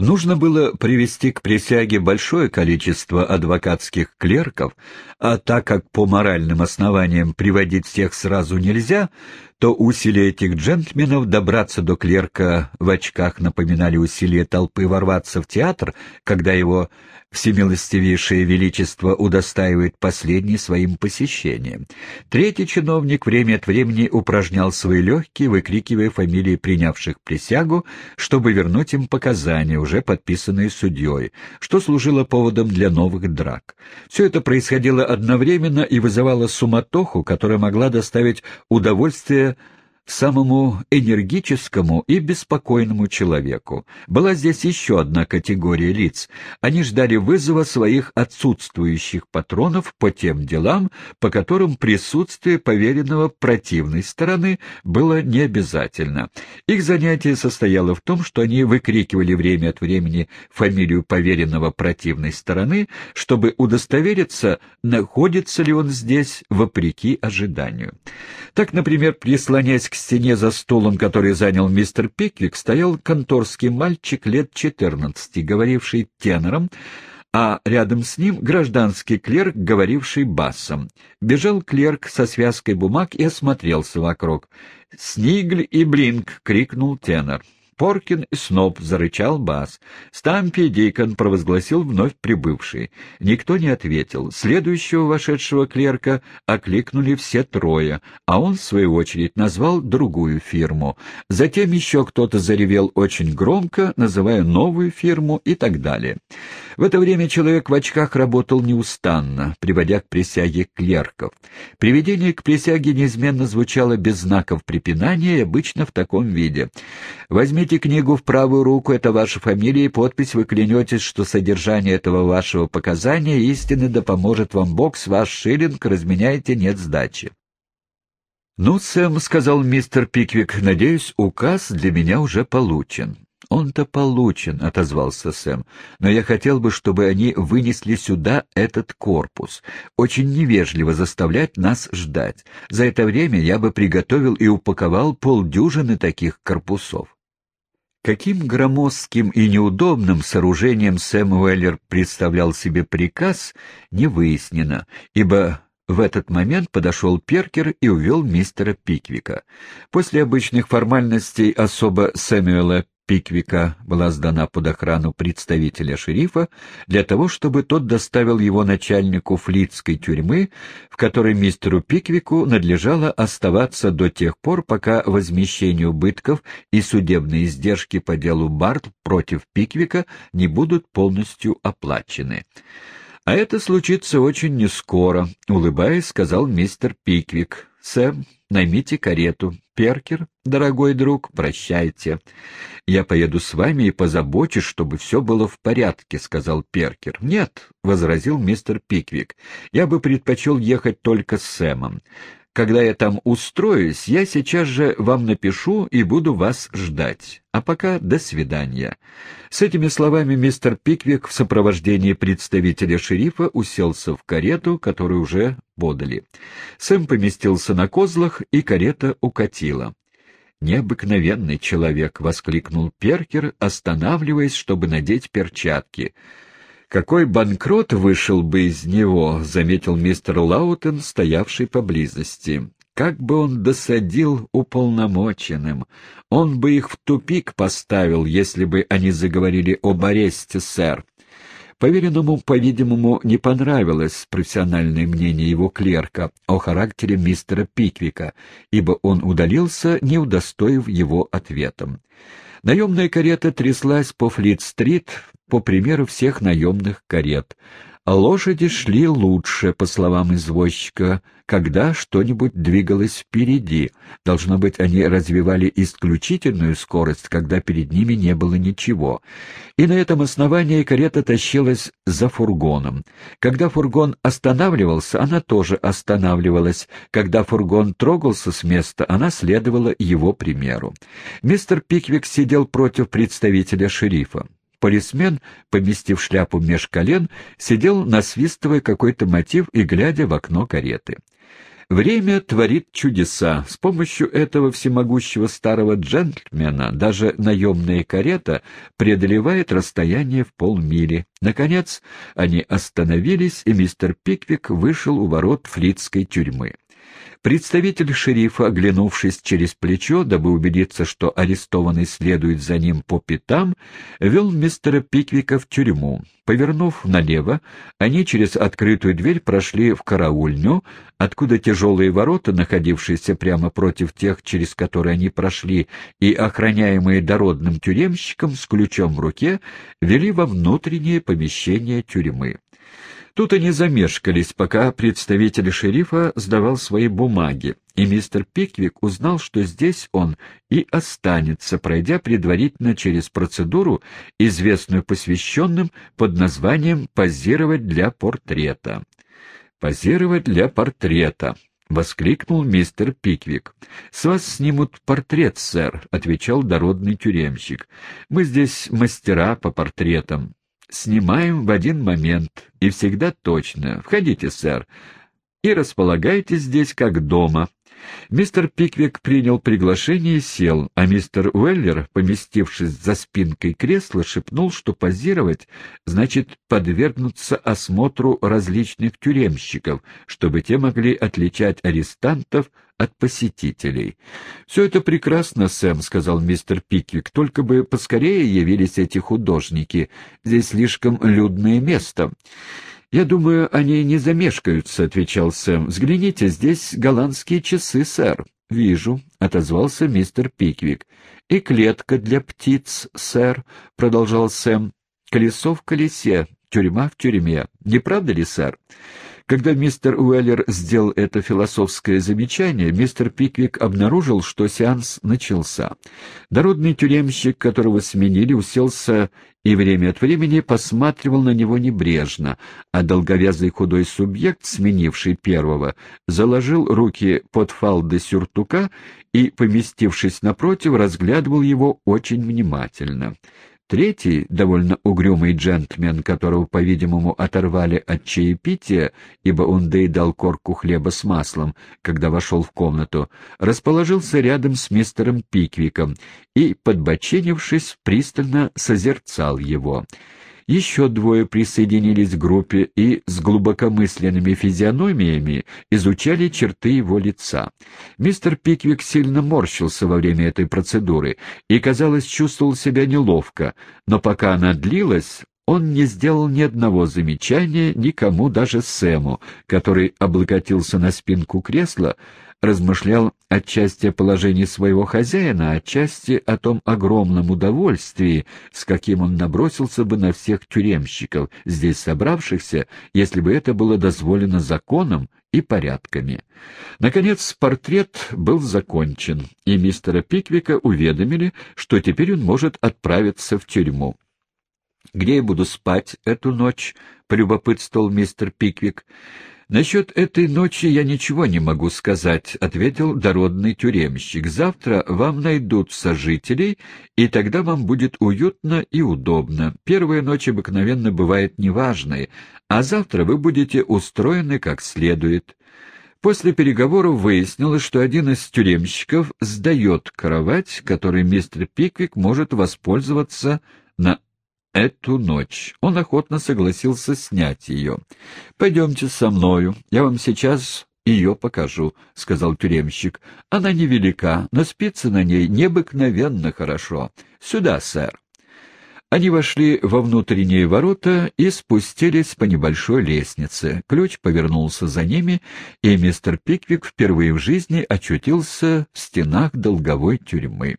Нужно было привести к присяге большое количество адвокатских клерков, а так как по моральным основаниям приводить всех сразу нельзя, то усилия этих джентльменов добраться до клерка в очках напоминали усилия толпы ворваться в театр, когда его всемилостивейшее величество удостаивает последний своим посещением. Третий чиновник время от времени упражнял свои легкие, выкрикивая фамилии принявших присягу, чтобы вернуть им показания, уже подписанные судьей, что служило поводом для новых драк. Все это происходило одновременно и вызывало суматоху, которая могла доставить удовольствие самому энергическому и беспокойному человеку. Была здесь еще одна категория лиц. Они ждали вызова своих отсутствующих патронов по тем делам, по которым присутствие поверенного противной стороны было необязательно. Их занятие состояло в том, что они выкрикивали время от времени фамилию поверенного противной стороны, чтобы удостовериться, находится ли он здесь вопреки ожиданию. Так, например, прислонясь к стене за стулом, который занял мистер Пиквик, стоял конторский мальчик лет четырнадцати, говоривший тенором, а рядом с ним гражданский клерк, говоривший басом. Бежал клерк со связкой бумаг и осмотрелся вокруг. «Снигль и Блинк!» — крикнул тенор. Поркин и Сноб зарычал бас. Стампи Дикон провозгласил вновь прибывший. Никто не ответил. Следующего вошедшего клерка окликнули все трое, а он, в свою очередь, назвал другую фирму. Затем еще кто-то заревел очень громко, называя новую фирму и так далее. В это время человек в очках работал неустанно, приводя к присяге клерков. Приведение к присяге неизменно звучало без знаков препинания и обычно в таком виде. «Возьмите книгу в правую руку, это ваша фамилия и подпись, вы клянетесь, что содержание этого вашего показания истины да поможет вам Бог, с ваш шиллинг разменяйте, нет сдачи». «Ну, Сэм», — сказал мистер Пиквик, — «надеюсь, указ для меня уже получен». «Он-то получен», — отозвался Сэм, — «но я хотел бы, чтобы они вынесли сюда этот корпус. Очень невежливо заставлять нас ждать. За это время я бы приготовил и упаковал полдюжины таких корпусов». Каким громоздким и неудобным сооружением Сэм Уэллер представлял себе приказ, не выяснено, ибо в этот момент подошел Перкер и увел мистера Пиквика. После обычных формальностей особо Сэмюэла Пиквика была сдана под охрану представителя шерифа для того, чтобы тот доставил его начальнику флитской тюрьмы, в которой мистеру Пиквику надлежало оставаться до тех пор, пока возмещение убытков и судебные издержки по делу Барт против Пиквика не будут полностью оплачены. «А это случится очень нескоро», — улыбаясь, сказал мистер Пиквик. «Сэм, наймите карету. Перкер, дорогой друг, прощайте. Я поеду с вами и позабочусь, чтобы все было в порядке, — сказал Перкер. Нет, — возразил мистер Пиквик, — я бы предпочел ехать только с Сэмом. Когда я там устроюсь, я сейчас же вам напишу и буду вас ждать. А пока до свидания». С этими словами мистер Пиквик в сопровождении представителя шерифа уселся в карету, которую уже подали. Сэм поместился на козлах, и карета укатила. «Необыкновенный человек!» — воскликнул Перкер, останавливаясь, чтобы надеть перчатки — «Какой банкрот вышел бы из него», — заметил мистер Лоутен, стоявший поблизости. «Как бы он досадил уполномоченным! Он бы их в тупик поставил, если бы они заговорили об аресте, сэр». Поверенному, по-видимому, не понравилось профессиональное мнение его клерка о характере мистера Пиквика, ибо он удалился, не удостоив его ответом. Наемная карета тряслась по Флит-стрит, по примеру всех наемных карет. А лошади шли лучше, по словам извозчика, когда что-нибудь двигалось впереди. Должно быть, они развивали исключительную скорость, когда перед ними не было ничего. И на этом основании карета тащилась за фургоном. Когда фургон останавливался, она тоже останавливалась. Когда фургон трогался с места, она следовала его примеру. Мистер Пиквик сидел против представителя шерифа. Полисмен, поместив шляпу меж колен, сидел, насвистывая какой-то мотив и глядя в окно кареты. Время творит чудеса. С помощью этого всемогущего старого джентльмена даже наемная карета преодолевает расстояние в полмили. Наконец они остановились, и мистер Пиквик вышел у ворот флитской тюрьмы. Представитель шерифа, оглянувшись через плечо, дабы убедиться, что арестованный следует за ним по пятам, вел мистера Пиквика в тюрьму. Повернув налево, они через открытую дверь прошли в караульню, откуда тяжелые ворота, находившиеся прямо против тех, через которые они прошли, и охраняемые дородным тюремщиком с ключом в руке, вели во внутреннее помещение тюрьмы. Тут они замешкались, пока представитель шерифа сдавал свои бумаги, и мистер Пиквик узнал, что здесь он и останется, пройдя предварительно через процедуру, известную посвященным под названием «позировать для портрета». «Позировать для портрета», — воскликнул мистер Пиквик. «С вас снимут портрет, сэр», — отвечал дородный тюремщик. «Мы здесь мастера по портретам. Снимаем в один момент, и всегда точно. Входите, сэр, и располагайтесь здесь как дома. Мистер Пиквик принял приглашение и сел, а мистер Уэллер, поместившись за спинкой кресла, шепнул, что позировать значит подвергнуться осмотру различных тюремщиков, чтобы те могли отличать арестантов от посетителей. «Все это прекрасно, Сэм», — сказал мистер Пиквик, — «только бы поскорее явились эти художники. Здесь слишком людное место». «Я думаю, они не замешкаются», — отвечал Сэм. «Взгляните, здесь голландские часы, сэр». «Вижу», — отозвался мистер Пиквик. «И клетка для птиц, сэр», — продолжал Сэм. «Колесо в колесе, тюрьма в тюрьме. Не правда ли, сэр?» Когда мистер Уэллер сделал это философское замечание, мистер Пиквик обнаружил, что сеанс начался. Дородный тюремщик, которого сменили, уселся и время от времени посматривал на него небрежно, а долговязый худой субъект, сменивший первого, заложил руки под фалды сюртука и, поместившись напротив, разглядывал его очень внимательно. Третий, довольно угрюмый джентльмен, которого, по-видимому, оторвали от чаепития, ибо он доедал корку хлеба с маслом, когда вошел в комнату, расположился рядом с мистером Пиквиком и, подбоченившись, пристально созерцал его. Еще двое присоединились к группе и с глубокомысленными физиономиями изучали черты его лица. Мистер Пиквик сильно морщился во время этой процедуры и, казалось, чувствовал себя неловко, но пока она длилась, он не сделал ни одного замечания никому, даже Сэму, который облокотился на спинку кресла, размышлял отчасти о положении своего хозяина, отчасти о том огромном удовольствии, с каким он набросился бы на всех тюремщиков, здесь собравшихся, если бы это было дозволено законом и порядками. Наконец, портрет был закончен, и мистера Пиквика уведомили, что теперь он может отправиться в тюрьму. «Где я буду спать эту ночь?» — полюбопытствовал мистер Пиквик. «Насчет этой ночи я ничего не могу сказать», — ответил дородный тюремщик. «Завтра вам найдут сожителей, и тогда вам будет уютно и удобно. Первая ночь обыкновенно бывает неважной, а завтра вы будете устроены как следует». После переговоров выяснилось, что один из тюремщиков сдает кровать, которой мистер Пиквик может воспользоваться эту ночь. Он охотно согласился снять ее. «Пойдемте со мною, я вам сейчас ее покажу», — сказал тюремщик. «Она невелика, но спится на ней необыкновенно хорошо. Сюда, сэр». Они вошли во внутренние ворота и спустились по небольшой лестнице. Ключ повернулся за ними, и мистер Пиквик впервые в жизни очутился в стенах долговой тюрьмы.